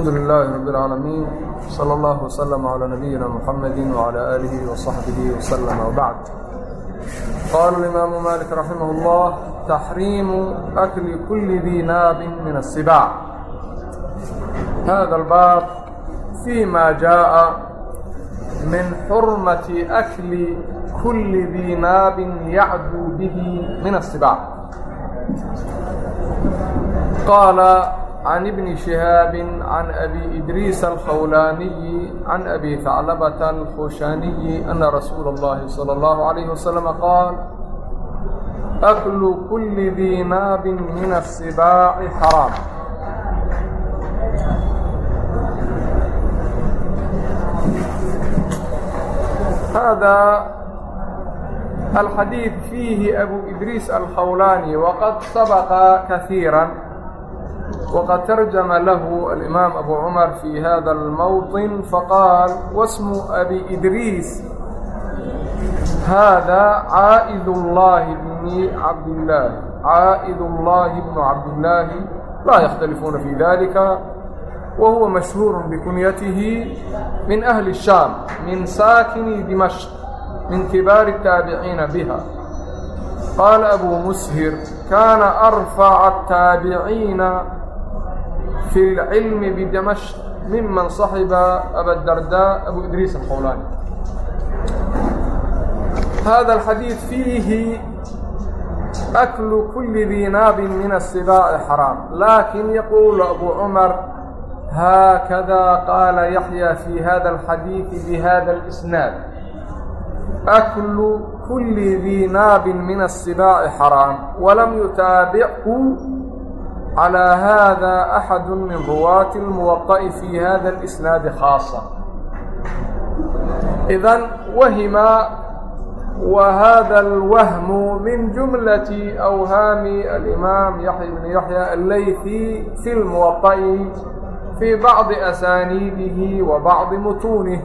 alxamdu lilaahi rab اlcaalamiin salى اllah wslm calى nabiyina mxamadi wclى aalihi wصaxbihi wslm wbacd qaala imaamu malik raximah اllah taxriimu akli kuli dii naabin min الsibaac hada اlbaab fii ma jaءa min xurmati akli kuli dii naabin yacduu bihi min الsibaac qaala عن ابن شهاب عن أبي إدريس الخولاني عن أبي ثعلبة الkخhاني أن رسول الله صلى الله عليه وسلم قال أكل كل dي nاab min الصباع حرام hذا الxadيiث فيh أbو إdrيس الkhwلاني وqad سبق kaثيirا وقد ترجم له الإمام أبو عمر في هذا الموطن فقال واسم أبي إدريس هذا عائد الله بن عبد الله عائد الله بن عبد الله لا يختلفون في ذلك وهو مشهور بكنيته من أهل الشام من ساكن دمشق من كبار التابعين بها قال أبو مسهر كان أرفع التابعين في العلم بدمشق ممن صحب أبا الدرداء أبو إدريس الخولاني هذا الحديث فيه أكل كل ذي ناب من السباع حرام لكن يقول أبو عمر هكذا قال يحيى في هذا الحديث بهذا الإسناد أكل كل ذي ناب من السباع حرام ولم يتابعه calىa hada axadu min ruwaati اlmuwaqa'i fii hada اlisnaadi khaasa idan wahima whada اlwahmu min jumlati awhaami alimaam yaxya bn yaxya allaythi fi lmuwaqa'i fii bacdi asaaniidihi wa bacdi mutuunih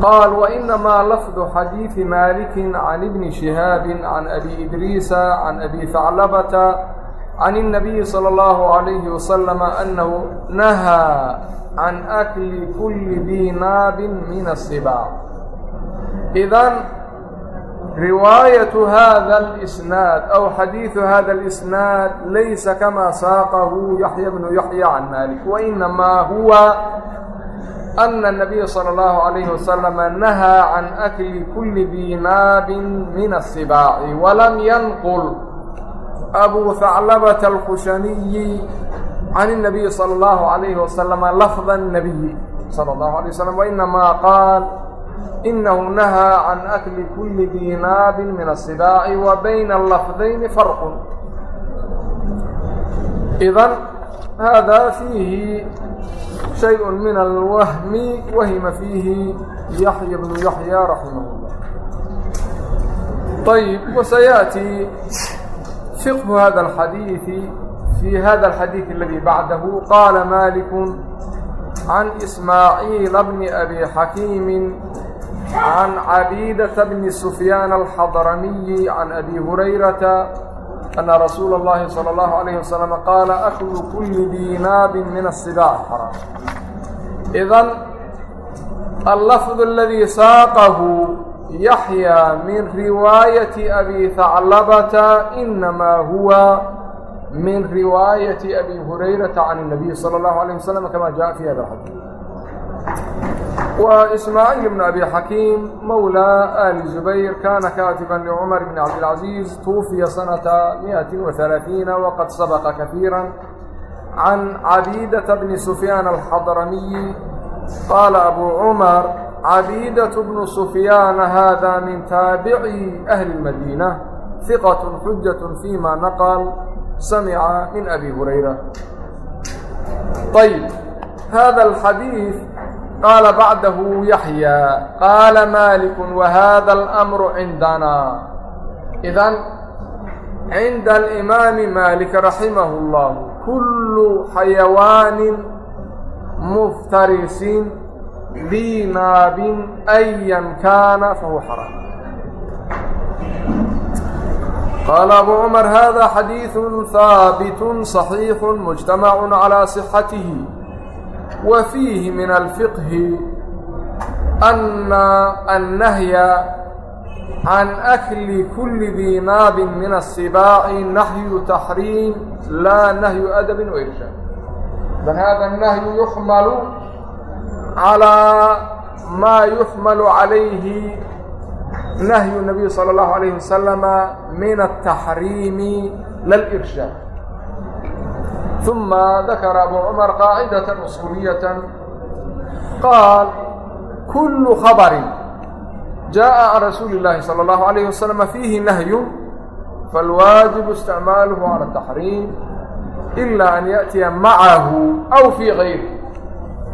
qaal wainamaa lafdu xadiidi maliki can ibni shihaabi can abi idriisa can abi faclabata can الnabiyi salى اllahu عalayhi wasalama anahu nahaa can akli kulli dii naabin min asiba idan riwaayaةu hada اlisnaad aw xadiiثu hada اlisnaad laysa kamaa saaqahu yaxya bnu yaxya can malik wainamaa huwa أن النبي صلى الله عليه وسلم نهى عن أكل كل ذي ناب من السباع ولم ينقل أbو ثعلبة الkhushني عن النبي صلى الله عليه وسلم لفظ النبي صلى الله عليه وسلم وإنmا qاaل إنه نهى عن أkل كuلi dيnاab من الصباع وبين اللفظين فرق إذا hذا فيهi شhayء من الوهم وhma فيهi يحيى بن يحيى رحimه الله طيب وسيأتي فقه هذا الحديث في هذا الحديث الذي بعده قال مالك عن إسماعيل بن أبي حكيم عن عبيدة بن سفيان الحضرمي عن أبي هريرة أن رسول الله صلى الله عليه وسلم قال أكل كل ديناب من السباع حرام إذن اللفظ الذي ساقه yaxya min riwaayati abi haclabata inamaa huwa min riwaayati abi hurayrata can الnabiy salى اllahu alيه waslm kama jaءa fi hada xadii وإسماعيل بن أبي abi مولى آل زبير كان كاتبا لعمر بن عبد العزيز توفي سنة miئatin وaثalaaثiina waqad sabaqa kafiira can cabiidata bni sufyaan alxadramiyi qaala abu cumar cabiidaة bnu sufyaana hada min taabici ahli اmadiina hiqaة xujaة fima naqal samca min abi hurayra ayb hada alxadiid qaala bacdahu yaxyaa qaala maaliku wahada alamru cindana idan cinda alimaami maalik raximahu اllah kulu xayawaanin muftarisin ذي ناب أيا كان فهو حرام qaala abu cumar hada xadiiثu haabit صaxiix mujtamac calى صxatihi wa fiihi min alfiqhi ana annahya can akli kuli dii naabin min الsibaaci nahyu taxriim laa nahyu adabi wairshaad bal hada الnahyu yuxmalu calىa maa yuxmalu calayhi nahyu nabiy salى اllahu alayh wasalama min aلtaxriimi lalirshaad ثuma dakara abu cumar qaacidaة usuuliyaة qaal kul habri jaaءa can rasuuli اllaahi salى اllahu عalayh wasalama fiihi nahyu falwaajibu isticmaaluhu calى الtaxriim ila an yaأtiya macahu aw fii غayri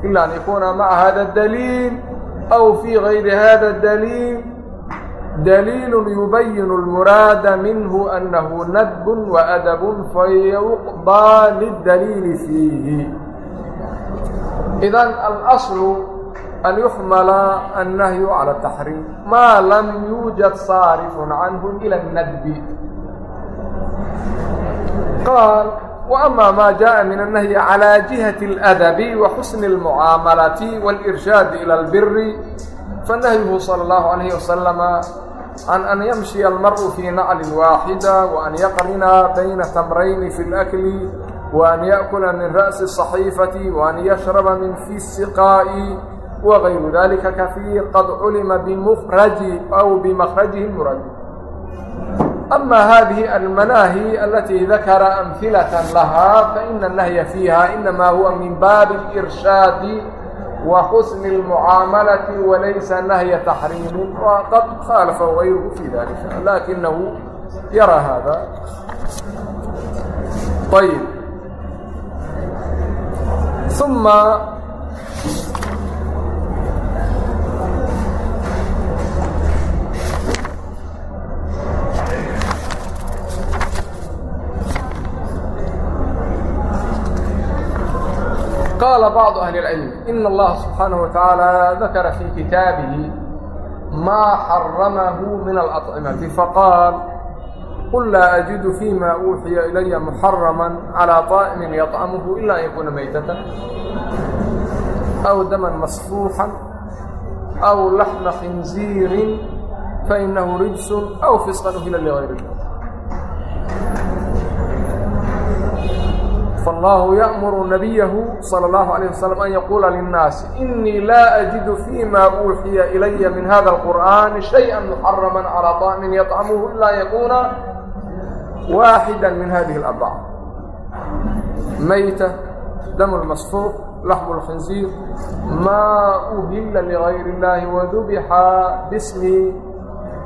إلا أن يكون مع هذا الدليل أو في غير هذا الدليل دليل يبين المراد منه أنه ندب وأدب فيقضى للدليل فيه إذن الأصل أن يحمل النهي على التحريم ما لم يوجد صارف عنه إلى الندب قال وأmا ma jaءa min النhي عlى جiهaة الأdب وxusن المعاaمalaة والإrshاad إlى الbr fنhyhu slى الlه عlيه وsلم عan an ymشhي الmrء fي نcl واaxdة وأn yqرna byna تمrayn fي الأkl وأn yأkla min رأسi الصحيفة وأn yشhrba min في السقاء وغyr ذلika kafيir qad culima bmrج أو bmkrجhi mrad أما هذه المناهي التي ذكر أمثلة لها فإن النهي فيها إنما هو من باب الإرشاد وحسن المعاملة وليس نهي تحريم وقد خالف غيره في ذلك لكنه يرى هذا طيب ثم qaala bacdu ahli اlcilmi ina allaha subxaanaه wa tacaala dakara fii kitaabihi maa xaramahu min alacimati faqaal qul laa ajidu fiima uuxiya ilaya muxaraman calaa طaa'imin yaطcamuhu ila an yakuuna maytatan aw daman masfuuxan aw laxma khinziirin fainahu rijsun aw fisqan uhila ligayr فالله يأمر نبيه صلى الله عليه وسلم أن يقول للناس إني لا أجد فيما أوحي إلي من هذا القرآن شيئا محرما على طعم يطعمه إلا يكون واحدا من هذه الأربعة ميتة دم المسفوح لحم الخنزير ما أهل لغير الله وذبح باسم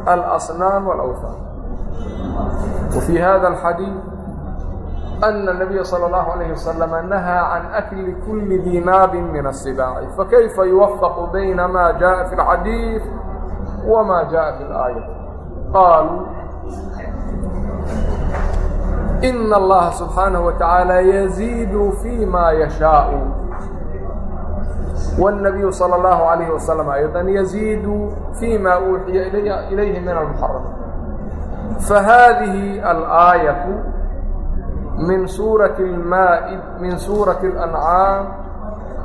الأصنام والأوثان وفي هذا الحديث أna النabiya slى الlaهu عalayه waslama nahaa can akli kuli dii naabin min الsibaaci fakayfa yuwafaqu bayna ma jaءa fi اlxadiiث wma jaءa fi اlaayaة qaaluu ina اllaha subxaanaه wataعaalى yaziidu fi ma yashaau والnabiyu slى الlahu عalayه waslm ayضا yaziidu fi ma uuxiya ilayhi min اlmuxaram fahadihi alaayaة min suurati اlmaa'id min suurati اlancaam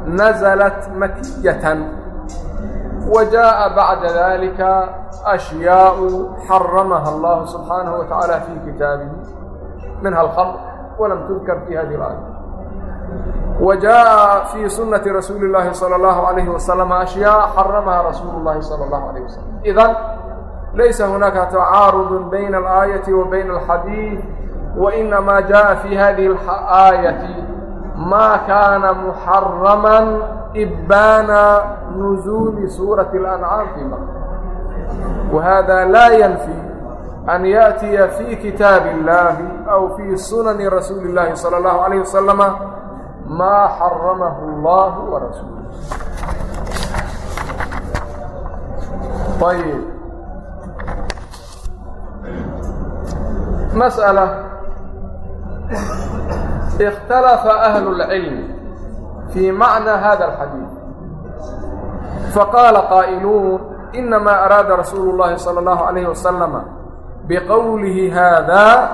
naزlat makiyatan wa jaaءa bacda dalika ashyaau xaramaha allahu subxaanahu wa tacaala fii kitaabihi minha alkhamr walam tudkar fi hadihi اlaaya وجاء في سنة رسول الله صلى الله عليه وسلم أشياء حرمها رسول الله صلى الله عليه وسلم. إذن ليس هناك تعارض بين الآية وبين الحديث وإنما جاء في هذه الآية ما كان محرما إبان نزول سورة الأنعام في مكة وهذا لا ينفي أن يأتي في كتاب الله أو في سنن رسول الله صلى الله عليه وسلم ما حرمه الله ورسوله طيب مسألة اختلف أهل العلم في معنى هذا الحديث فقال قائلون إنما أراد رسول الله صلى الله عليه وسلم بqwlه hذا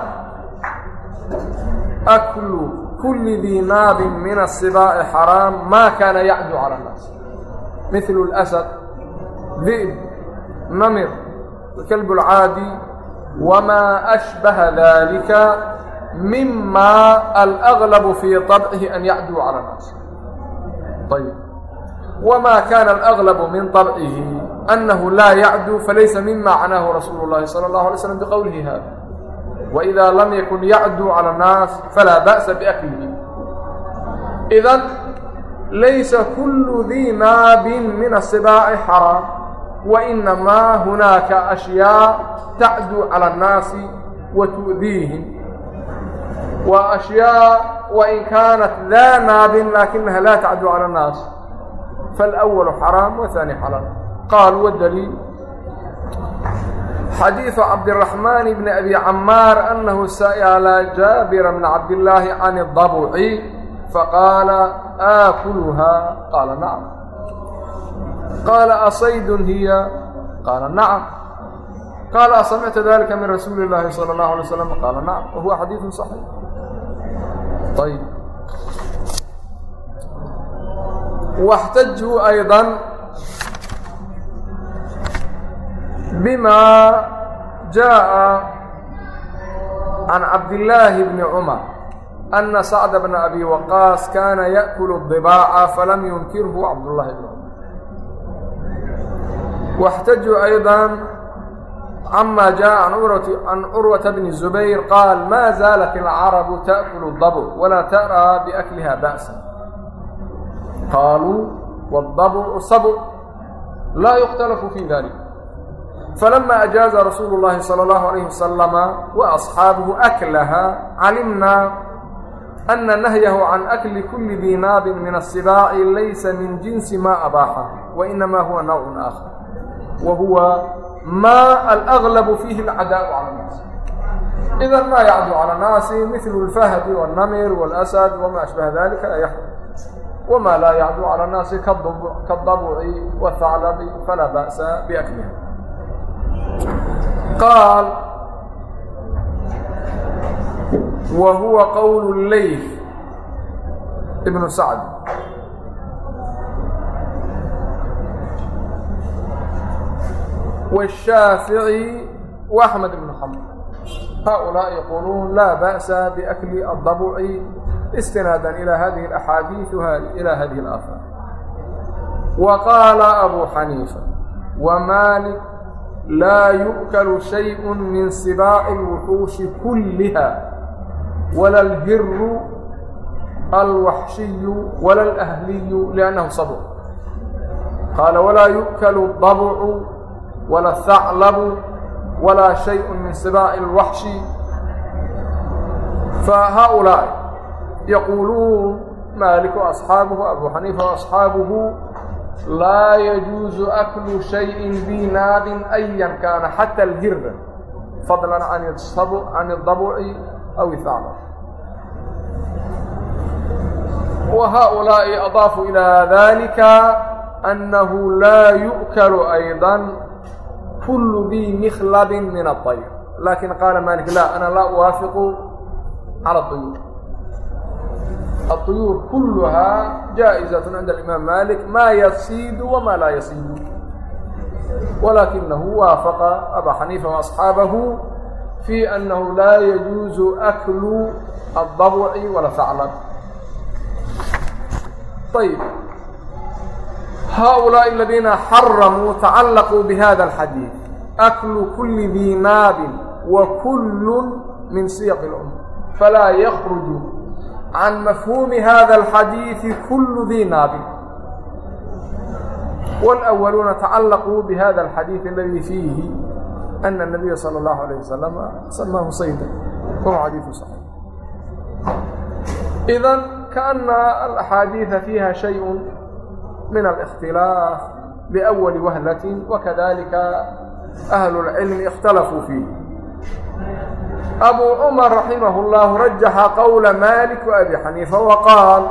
أkل كل dي nاab min الصباء حرام ma kana yعdو عlى الناas مثل الأسد ذئب نmr الكلب العاadي وma أشبه ذلika mima alaglabu fii طabcihi an yacduu cala nas ayb wma kana alaglabu min طabcihi anahu laa yacduu falaysa min macnaahu rasuulu اllahi salى اllahu alay slm biqowlihi hada wإida lam yakun yacduu cala الnaas falaa ba'sa biaklihi idan laysa kulu dii naabin min asibaaci xaraam wainamaa hunaaka ashyaa tacduu cala الnaasi wa tu'diihim waa ashyaa wain kaanat daa naabin laakinaha laa tacdu cala annaas faalawalu xaraam wahaani xalaal qaal wadaliil xadiiثu cabdiraxmaan bni abi camaar anahu sa'la jaabira bn cabdillaahi can اdabuci faqaala aakuluhaa qaala nacam qaala asaydun hiya qaala nacam qaala asamicta dalika min rasuuli اllaahi salى اllahu alay slam qaala nacam wa huwa xadiiثu صaxiix واxتجوا أيضا بما جاء عن cabdاللaahi بن cمر أن سعد بن أbي وقاaص kاna يأkل الضباع فlm ينkirه cabdاللahi بن cمر واxتجوا أيضا ama jaءa can curwaةa bni zubayr qaal ma zaalat alcarabu taأkul اdabc walaa taraa biakliha ba'sa qaaluu wاdabcu sabc laa yukhtalafu fi dalik falama ajaaza rasuulu اllahi salى اllahu alayh wasalama waasxaabuhu aklaha calimna ana nahyahu can akli kuli dii naabin min asibaaci laysa min jinsi ma abaaxa wainama huwa nawcun aakhar wa huwa ma الأغلب فيه العdاء على الناس إذا ma يعdو على الناaس مثل الفhد والنمر والأسد وma أشبه ذلكa لا يحرم وma laa يعdو على الناaس kالضبع والثعلب فلا بأس بأكلها qaal wa huwa qowl leyth ibnu sacd والشhاaفعي وأحمد بن حمد هؤلاء يقولون لا بأس بأكل الضبع استنادا إلى hذه الأحاaديiث إلى hذه الآثاaر وقال أبو حنيiفة ومالك لا يؤكل شيء من سباع الوحوش كلها ولا الهر الوحشي ولا الأهلي لأنه صبع قال ولا يؤكل الضبع walaa haclabu walaa shayءu min sibaaci اlwaxshi fahaaulaaء yaquuluun maaliku asxaabuhu abu xaniifa asxaabuhu laa yajuuzu aklu shayin dii naadin ayan kaana xata alhirda fadlan can اdabuci aw haclab وhaaؤulaaءi adaafu ilىa dalika أnnahu laa yu'kl ayضا kulu dii mikhlabi min الطayr lakin qaala malik la ana laa uwaafiqu calى الطyuur الطyuur kulha jaaئizaة cinda الإimaam malik ma yasiidu wma laa yasiidu walakinahu waafaqa aba xaniifa وaصxaabahu fي أnnahu laa yajuuzu aklu الضabci wala haclab ayb haaulaaءi aladiina xaramuu tacallaquu bihada alxadiid aklu kulli dii naabin wa kullu min siyaq اlumma falaa yakruju can mafhuumi hada alxadiidi kullu dii naabin wاlأwaluuna tacallaquu bihada alxadiid aladi fiihi ana الnabiya salى اllahu عalيه wasalam samaahu sayda wahuwa xadiidu صaxiix idan kaana alaxaadiiثa fiiha shay min الاkhtilaaf bأwli wahlat وkadalika أhl الcilmi اkhtalafuu fiih أbu cmr raximah الlah rajaxa qowla malik وأbi xaniifa وqاal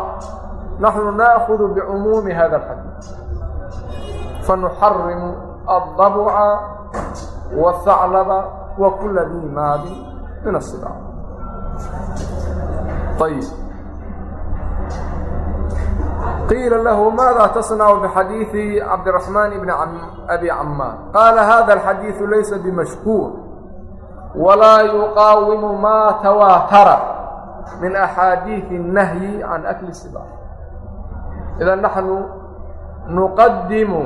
naxnu naaأkhذ bcumuumi hada الxadiiث fanuxarimu الdabca والثaclaba وkula dii maadi min الصiba ayb qiila lahu maada tasnacu bixadiidi cabdiraxmaan bni abi camaan qaala hada alxadiidu laysa bimashkuur walaa yuqaawimu maa tawaatara min axaadiidi الnahyi can akli sibaar idan naxnu nuqadimu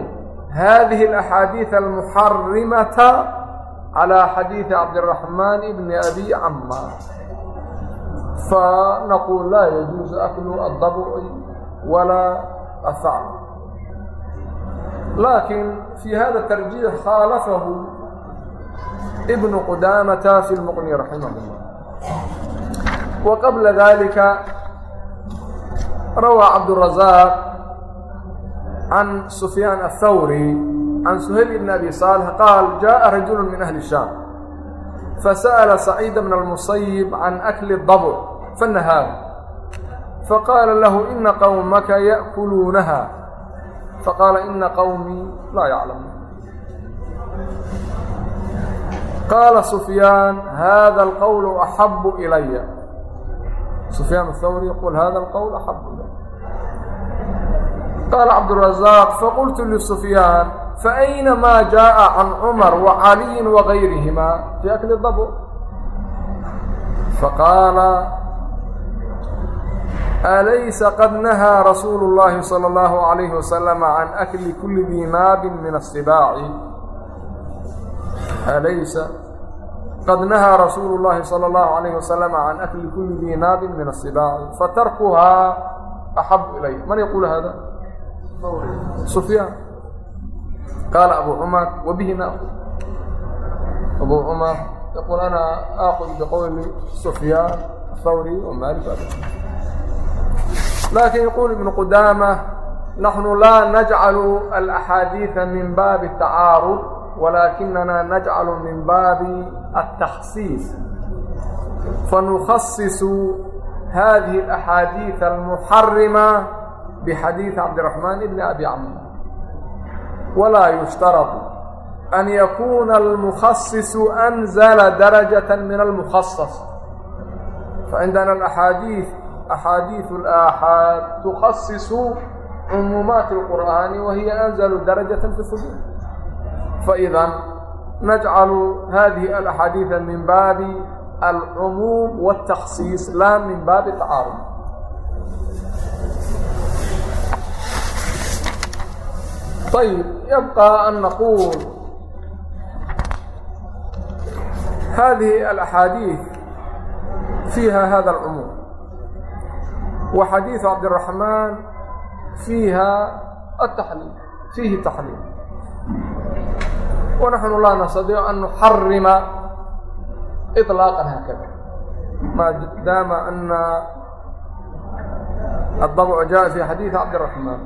hadihi اlaxaadiid almuxarimata calى xadiidi cabdiraxmaan bni abi camaan fanaquul laa yajuusu aklu adabci walaa aar laakiin fii hada tarjiix khaalafahu ibnu qudaamata fi lmuqni raximah llah wa qabla dalika rawaa cabdurazaq can sufyaan athawri can suhayl bn abi saalix qaal jaءa rajulu min ahli shaam fasa'ala saciida bna اlmusayib can akli dabr fanahaahu فنهاه فقال له إن قومك يأكلونها فقال إن قومي لا يعلمون قال سفيان هذا القول أحب إلي سفيان الثوري يقول هذا القول أحب إلي قال عبد الرزاق فقلت لسفيان فأين ما جاء عن عمر وعلي وغيرهما في أكل الضبع فقال أليس قد نهى رسول الله صلى الله عليه وسلم عن أكل كل ذي ناب من السباع أليس قد نهى رسول الله صلى الله عليه وسلم عن أكل كل ذي ناب من السباع فتركها أحب إلي من يقول هذا سفيان قال أبو عمر وبه نأخذ أبو عمر يقول أنا آخذ بقول laakiin yquل iبن qudamة naحnu laa najcalu alأxaadiiثa min baabi الtacaarud walakinana najcalu min baabi الtakhsiis fanukhasisu hadihi الأxaadiiث اlmuxarima bxadiiث cabdiرaحmaan bn abi camr walaa yushtaradu an yakuuna almukhasisu anzla darajaة min almukhaصaص faعindana axaadiiث أxاadiiث الآxاad تkasiص cmuumaat الqur'an وhiy أنزل darajaة في صدوr faإda najcal hadihi الأxaadiiثa min baabi الcmuum والتaksiiص la min baabi التacaaruض طيب يبقى أن نقول هذه الأحاديث فيها هذا العموم وحديث عبد الرحمن فيها التحليل فيه تحليل ونحن لا نستطيع أن نحرم إطلاقا هكذا ما دام أن الضبع جاء في حديث عبد الرحمن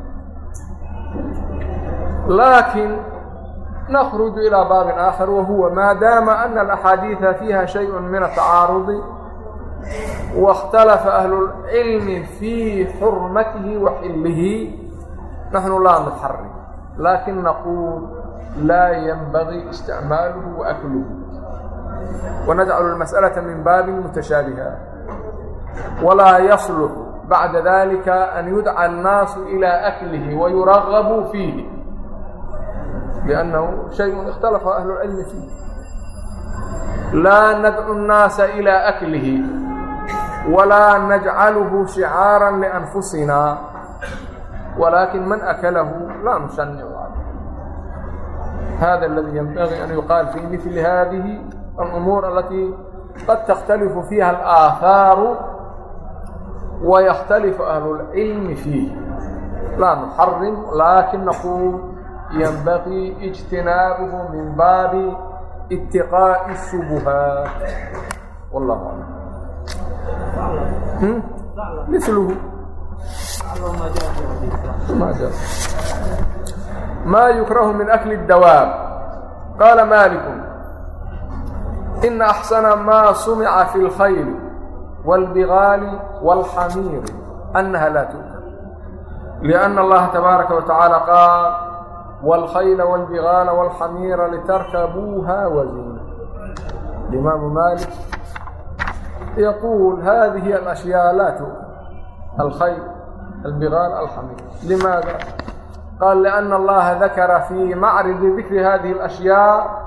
لكن نخرج إلى باب آخر وهو ما دام أن الأحاديث فيها واkتلفa أهل العلم في حرمته وحله نحن لا نxرم لكن نقول لا ينبغي اsتعmاaله وأkله ونجعل المسألة من bاب متشhaaبهa وlاa يصلح بعد ذلك أن يدعى الناس إلى أkله ويرغبوا فيه لأنه شيء اختلف أهل العلم فيه لا ندعو الناس إلى أكله walaa najcaluhu shicaaran lianfusinaa walaakin man akalahu laa nushanicu hada اladii ynbaغii an yuqaal fii mil hadihi alumuur alatii qad takhtalifu fiiha alaaaaru waykhtalifu ahlu اlcilmi fiih laa nuxarim laakin naquul ynbagii اجtinaabuhu min baabi itiqaaءi الshubuhaat Hmm? milhu ma yukrahu min akli اdawaab qaala maliku ina axsana maa sumica fi اlkhayli wاlbigaali wاlxamiiri annaha laa tu'kar lianna allaha tabaaraka wa tacaala qaal wاlkhayla wاlbigaala wاlxamiira litarkabuuha waziina imaamu mali يقول هذه الأشياء لا تؤكل الخيل البغال الحمير لماذا؟ قال لأن الله ذكر في معرض ذكر هذه الأشياء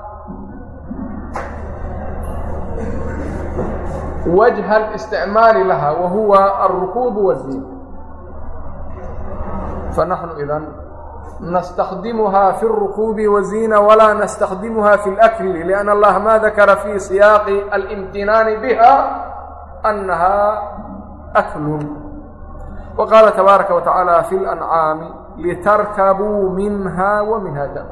وجه الاستعمال لها وهو الركوب والزين فنحن إذا نستخدمها في الركوب والزينة ولا نستخدمها في الأكل لأن الله ما ذكر في سياق الامتنان بها أنها أكل وقال تبارك وتعالى في الأنعام لتركبوا منها ومنها دم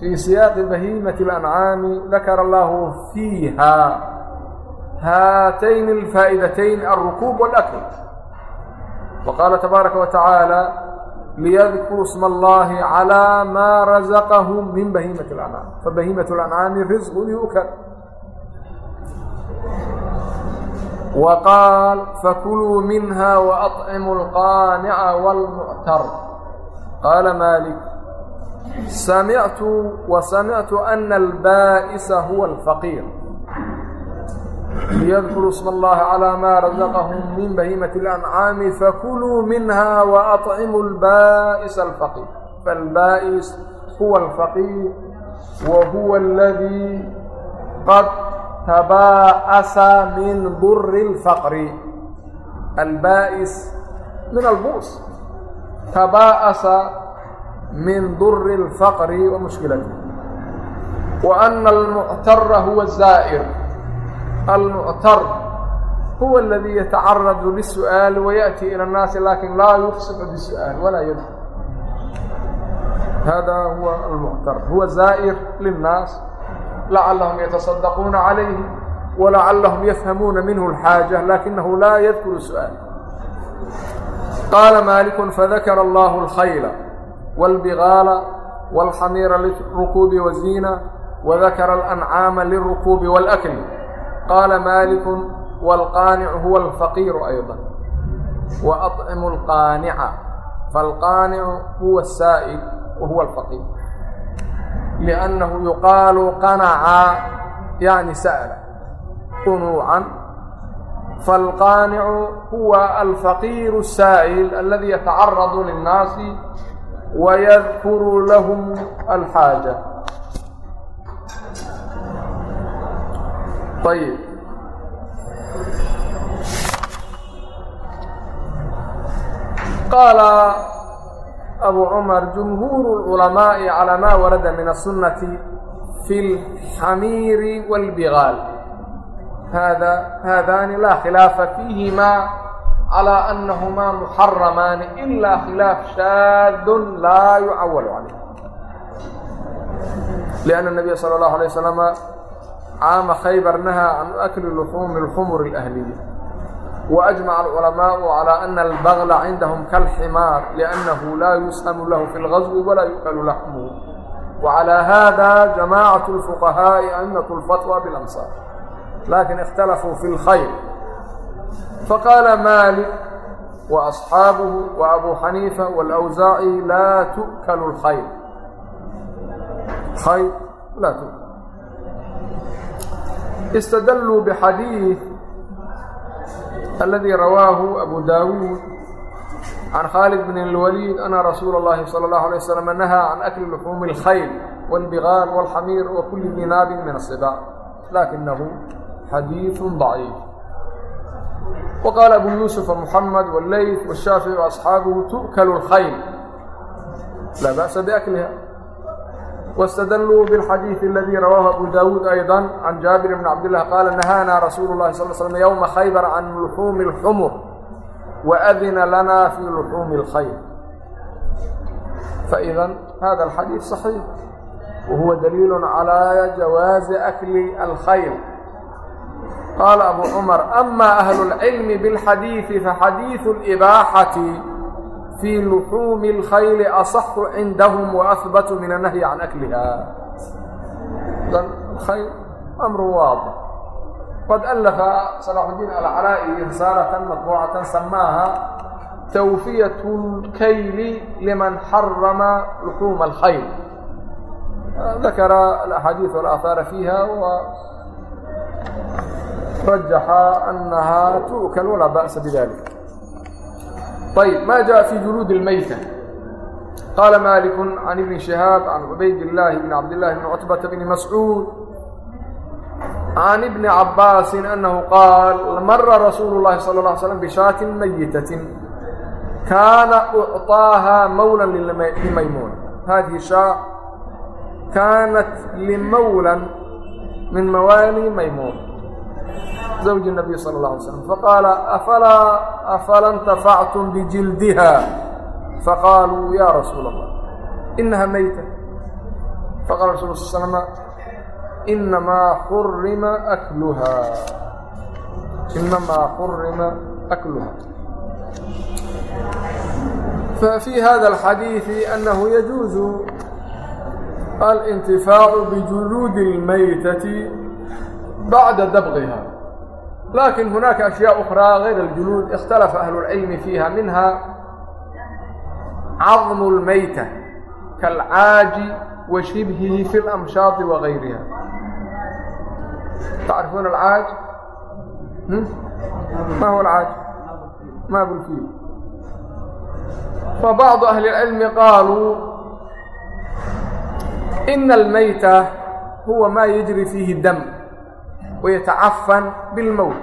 في سياق بهيمة الأنعام ذكر الله فيها هاتين الفائدتين الركوب والأكل وقال تبارك وتعالى ليذكروا اسم الله على ما رزقهم من بهيمة الأنعام فبهيمة الأنعام رزق يؤكل وقال فكلوا منها وأطعموا القانع والمعتر قال مالك سمعت وسمعت أن البائس هو الفقير ليذكروا اسم الله على ما رزقهم من بهيمة الأنعام فكلوا منها وأطعموا البائس الفقير فالبائس هو الفقير وهو الذي قد تباءس من ضر الفقر البائس من البؤس تباءس من ضر الفقر ومشكلته وأن المعتر هو الزائر المعتر هو الذي يتعرض للسؤال ويأتي إلى الناس لكن لا يفصح بالسؤال ولا يدخل هذا هو المعتر هو زائر للناس lacalahum yataصadaquuna calayhi walacalahum yafhamuuna minhu اlxaaja lakinahu laa yadkuru su'aal qaala maaliku fadakara allahu اlkhayla wاlbigaala wاlxamiira lirukuubi waziina وذkر الأنعاaم للركوب والأkل qال مالك والقاaنع هو الفقير أيضا وأطعم القاaنع فالقاaنع هو السائل وهو الفقير. لأنه يقال قنع يعني سأل قنوعا فالقانع هو الفقير السائل الذي يتعرض للناس ويذكر لهم الحاجة طيب قال أبو عمر جمهور العلماء على ما ورد من السنة في الحمير والبغال هذا هذان لا خلاف فيهما على أنهما محرمان إلا خلاف شاذ لا يعول عليه لأن النبي صلى الله عليه وسلم عام خيبر نهى عن أكل لحوم الحمر الأهلية وأجمع العلماء على أن البغل عندهم كالحمار لأنه لا يسهم له في الغزو ولا يؤكل لحمه وعلى هذا جماعة الفقهاء أئمة الفتوى بالأمصار لكن اختلفوا في الخير فقال مالك وأصحابه وأبو حنيفة والأوزاعي لا تؤكل الخير خير لا تؤكل استدلوا بحديث اldي rwاaه أbو dاwوd عن khالد بن الوليد أن رsuuل اللhi صلى الله عليه وسلم نهى عن أkل لحوم الخyل والبغال والxميir وkuli ذi naab min الصباع لakiنه xadيiث ضعيif وqال أbو يوسف ومحمد واللyث والشhاaفعي وأصحاaبه تؤkل الخyل لا بأس بأkلha واstdlوا bالxadيiث اladي rawaahu abu dawuud أيضا عan jaabir بn cabdاللh qaala نahاana rasuul الlahi صل sلم ywمa khaybr can luxuumi الxmr وأdina lana fي luxuumi الkhayr faإda hada الxadيiث صaحيiح وhuwa daliil عalىa jawaaزi أkli الkhayr qaala abu cmar أma أhlu الcilmi bالxadيiثi faxadيiث الإbaaxaة بالحديث فحديث الإباحة في لحوم الخيل أصح عندهم وأثبت من النهي عن أكلها إذن الخيل أمر واضح قد ألف صلاح الدين العلائي رسالة مطبوعة سماها توفية الكيل لمن حرم لحوم الخيل ذكر الأحاديث والآثار فيها ورجح ayb ma jaءa fii juluudi اlmayta qaala maaliku can ibni shihaab can cubayd illaahi bn cabdillahi bni cutbata bni mascuud can ibni cabaasin annahu qaal mara rasuulu llahi sala اla slm bishaatin mayitatin kaana ucطaaha mawlan limaymuun hadihi shaa kaanat limawlan min mawaali maymuun زوج النبي صلى الله عليه وسلم فقال أفلا أفلا انتفعتم بجلدها فقالوا يا رسول الله إنها ميتة فقال رسول الله صلى الله عليه وسلم إنما حرم أكلها إنما حرم أكلها ففي هذا الحديث أنه يجوز الانتفاع بجلود الميتة bacda dabqiha laakiin hunaaka ashyaء ukhraa غayr اljuluud ikhtalafa ahlu اlcilmi fiiha minha cadmu اlmayta kaalcaaji wa shibhihi fi اlamshaaطi wagayriha tacrifuuna alcaaj ma huwa alcaaj ma bulfiil fabacdu ahli اlcilmi qaaluu ina almayta huwa ma yajri fiihi dam ويتعفن بالموت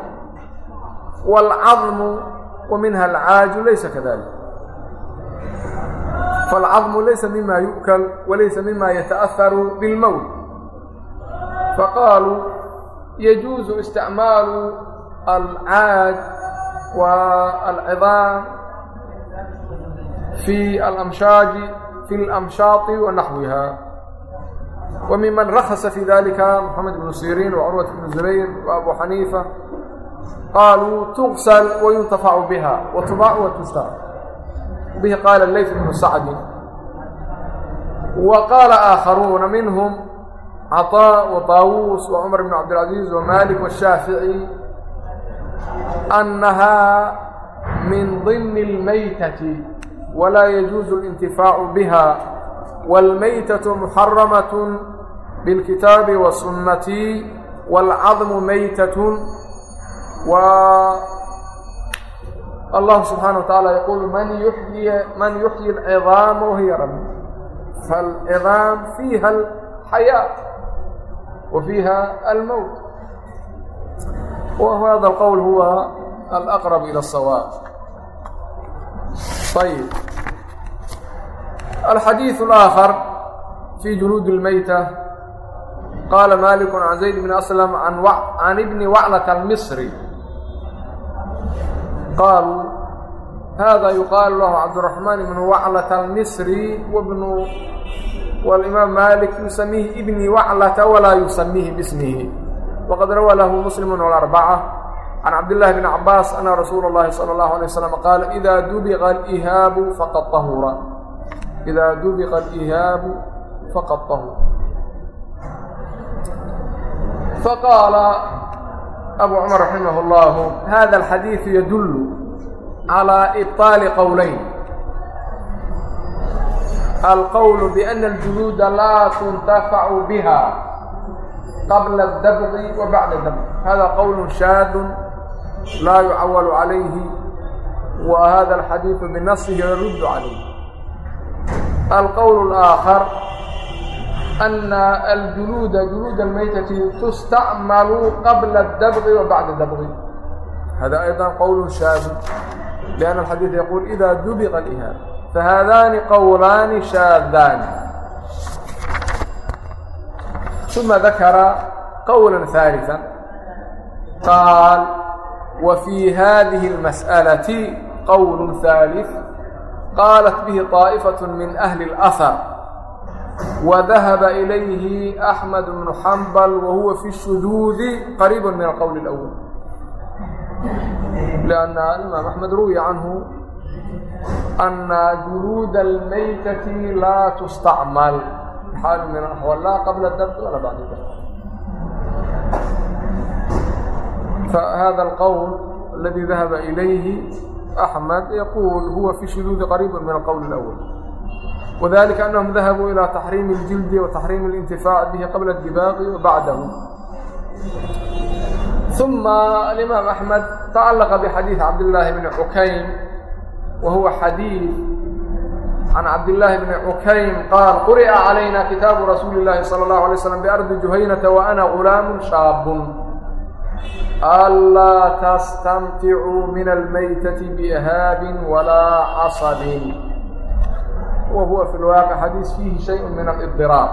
والعظم ومنها العاج ليس كذلك فالعظم ليس مما يؤكل وليس مما يتأثر بالموت فقالوا يجوز استعمال العاج والعظام في الأمشاج في الأمشاط ونحوها وممن رخص في ذلك محمد بن سيرين وعروة بن زبير وأبو حنيفة قالوا تغسل وينتفع بها وتباع وتشترى به قال الليث بن سعد وقال آخرون منهم عطاء وطاووس وعمر بن عبد العزيز ومالك والشافعي أنها من ضمن الميتة ولا يجوز الانتفاع بها wاlmaytaة muxaramaة bاlkitaabi wsunati wاlcadmu maytaة w allah subxaanaه wa taعala yaqul man yuxyi man yuxyi اlcidaama wahiya rami falcidaam fiiha alxayaa wa fiiha almowt وhada اlqowl huwa alaqrab ilى الصawaab ayb في جلود الميتة قال مالك عن زيد بن أسلم عن, وع... عن ابن وعلة المصري قالوا هذا يقال له عبد الرحمن بن وعلة المصري وابن والإمام مالك يسميه ابن وعلة ولا يسميه باسمه وقد روى له مسلم والأربعة عن عبد الله بن عباس أن رسول الله صلى الله عليه وسلم قال إذا دبغ الإهاب idaa dubiqa alihaabu faqad tahur faqaala abu cumar raximah اllahu hada alxadiidu yadullu calى ibaali qowleyn alqowlu biana aljuluuda laa tuntafacu biha qabla اdabqi wa bacda dabqi hada qowl shaadu laa yucawalu calayhi wa hada alxadiidu binasihi yaruddu calayh الqول الآخر أن الجلوd جلوud المytة تstعmل qبل الdبغ وبعد الdبغ hذا أيضا qول شhاaذ لأن الحديث يقول إذا dبغ الإهاaب فhذان qولان شhاaذان ثم ذكر qولا ثالثا قال وفي هذه المسألة qول ثالث قالت به طائفة من أهل الأثر وذهب إليه أحمد بن حنبل وهو في الشذوذ قريب من القول الأول لأن الإمام أحمد روي عنه أن جلود الميتة لا تستعمل حال من الأحوال لا قبل الدبغ ولا بعد الدبغ فهذا القول الذي ذهب إليه أحمد يقول هو في شذوذ قريب من القول الأول وذلك أنهم ذهبوا إلى تحريم الجلد وتحريم الانتفاع به قبل الدباغ وبعده ثم الإمام أحمد تعلق بحديث عبد الله بن عكيم وهو حديث عن عبد الله بن عكيم قال قرئ علينا كتاب رسول الله صلى الله عليه وسلم بأرض جهينة وأنا غلام شاب anlaa tastamticuu min almaytati bihaabin walaa casabin wa huwa fi lwaaqi xadiis fiihi shayءu min alidiraar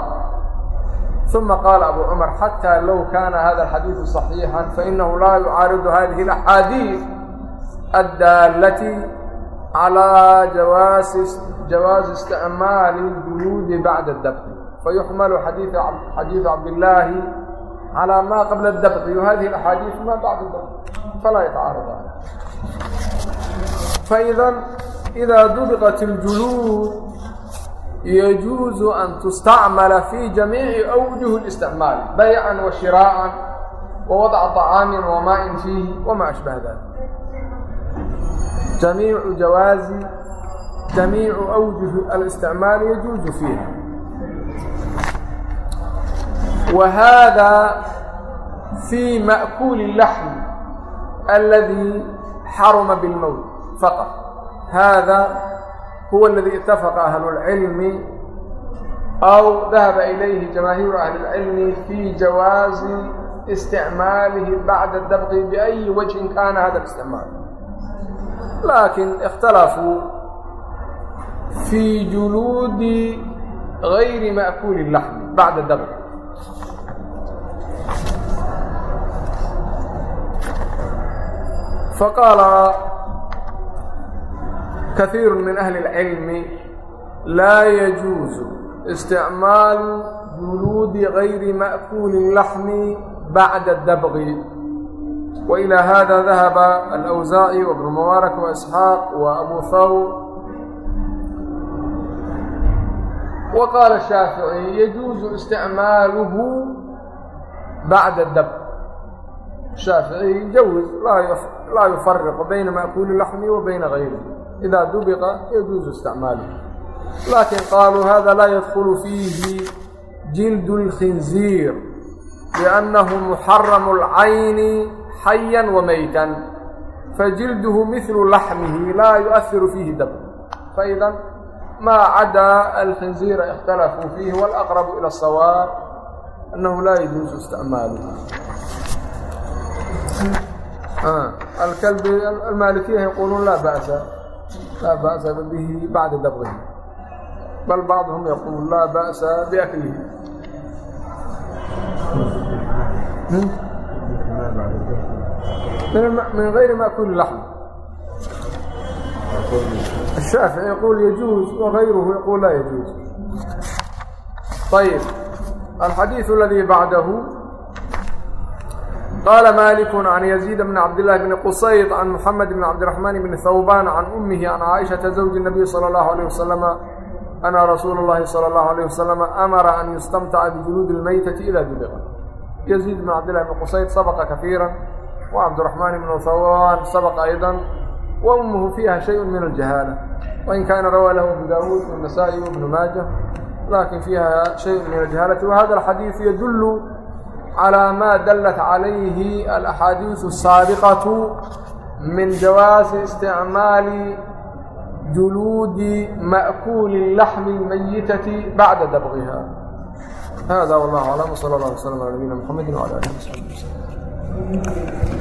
uma qaala abu cumar xatى low kaana hada alxadiidu صaxiixan fainahu laa yucaaridu hadihi اlaxaadiiث addaalati calى jawaazi isticmaali اjuluudi bacda اdabri fayuxmalu xadiiu cabdillaahi calaa maa qabla adabqi wahadihi axaadiisu maa bacda dabqi falaa yatacaarada faidan idaa dubiqat iljuluud yajuuzu an tustacmala fii jamiici awjuhi اlisticmaali baycan wa shiraacan wa wadca طacaamin wa maain fiihi wamaa ashbaha dalik jamiicu jawaazi jamiicu awjuhi اlisticmaali yajuuzu fiiha وhذا في مأكuل اللحم الذي xرمa بالmوت فqط hذا هو الذي اتفق أهل العلم أو ذهب إليه جماهير أهل العلم في جواز استعماله بعد الدبق بأي وجه كان هذا الاستعمال لكن اختلفوا في جلود غير مأكول اللحم بعد الدبق فقال كثير من أهل العلم لا يجوز استعمال جلود غير مأكول اللحم بعد الدبغ وإلى هذا ذهب الأوزاعي وابن مبارك وإسحاق وأبو ثور وقال الشافعي يجوز استعماله bacda dab shaaficiي yujawز laa yufariqu bayna ma'kuuli laxmi wa bayna غayrihi إida dubiqa yajuuزu isticmaaluhu laakin qaaluu hada laa yadkulu fiihi jild اlkhinziir لأnnahu muxaram اlcayni xaya wamayta fajilduhu mihlu laxmihi laa yuؤahiru fiihi dab faida maa cadaa alkhinziira اkhtalafuu fiihi wاlأqrbu ilى الsawaab أنه لا يجوز استعماله الكلب المالكية يقولون لا بأس لا بأس به بعد دبغه بل بعضهم يقول لا بأس بأكله من غير مأكول لحم الشافعي يقول يجوز وغيره يقول لا يجوز طيب الحديث الذي بعده قال مالك عن يزيد بن عبد الله بن قصيد عن محمد بن عبد الرحمن بن ثوبان عن أمه عن عائشة زوج النبي صلى الله عليه وسلم أنا رسول الله صلى الله عليه وسلم أمر أن يستمتع بجلود الميتة إذا بلغت يزيد بن عبد الله بن قصيد سبق كثيرا وعبد الرحمن بن ثوبان سبق أيضا وأمه فيها شيء من الجهالة وإن كان روى له أبو داود والنسائي وابن ماجه laakiin fiiha shayء min الجahaalati whada الxadiiث yadul calى ma dalat calayhi alaxaadiiثu الsaabiqaةu min jawaasi isticmaali juluudi ma'kuuli laxmi اlmayitati bacda dabqiha hada wاllah aclam wslى اllah وslm alى nabiyina mxamedi wعlى alih وsabi wsلm